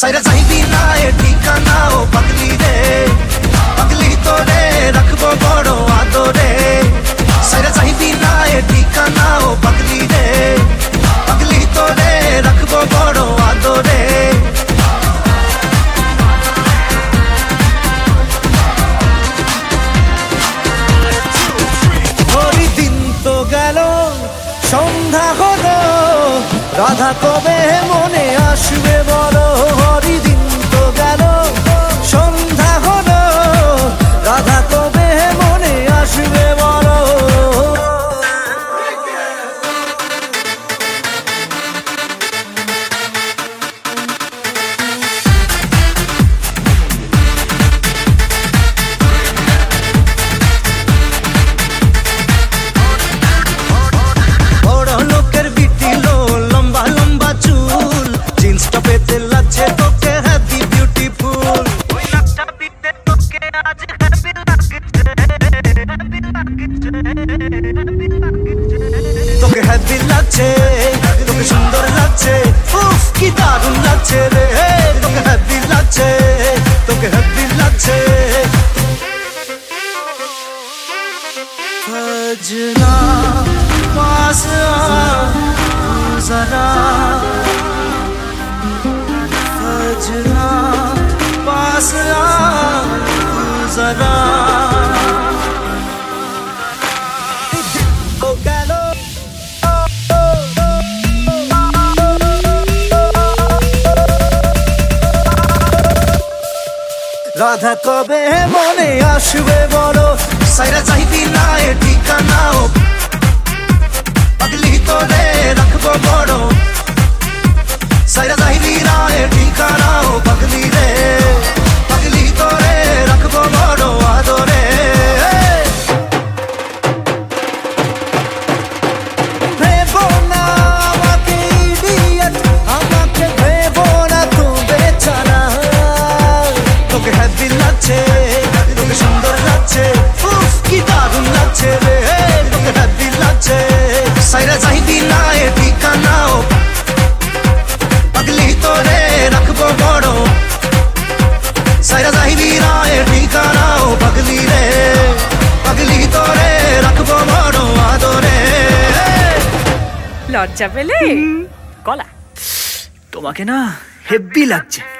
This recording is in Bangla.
सैर जाई बिना एठी রাধা কবে মনে আসবে বড় হরিদিন তো গেল। সন্ধ্যা দিব্যি লাগছে তোকে সুন্দর লাগছে উফ কি দারুণ লাগছে রে তোকে হ্যাপি লাগছে তোকে হ্যাপি লাগছে সজনা রাধা কবে মনে আসবে বলো? সাইরা চাইতি না এ লাগছে রে তোকে হ্যাপি লাগছে। সাইরা চাইবি না এ ঠিকানাও। পাগলি তোরে রাখব বড়। সাইরা চাইবি না এ ঠিকানাও পাগলি রে। পাগলি তোরে রাখব বড় আদরে। লজ্জা পেলে? কলা। তোমাকে না হেব্বি লাগছে।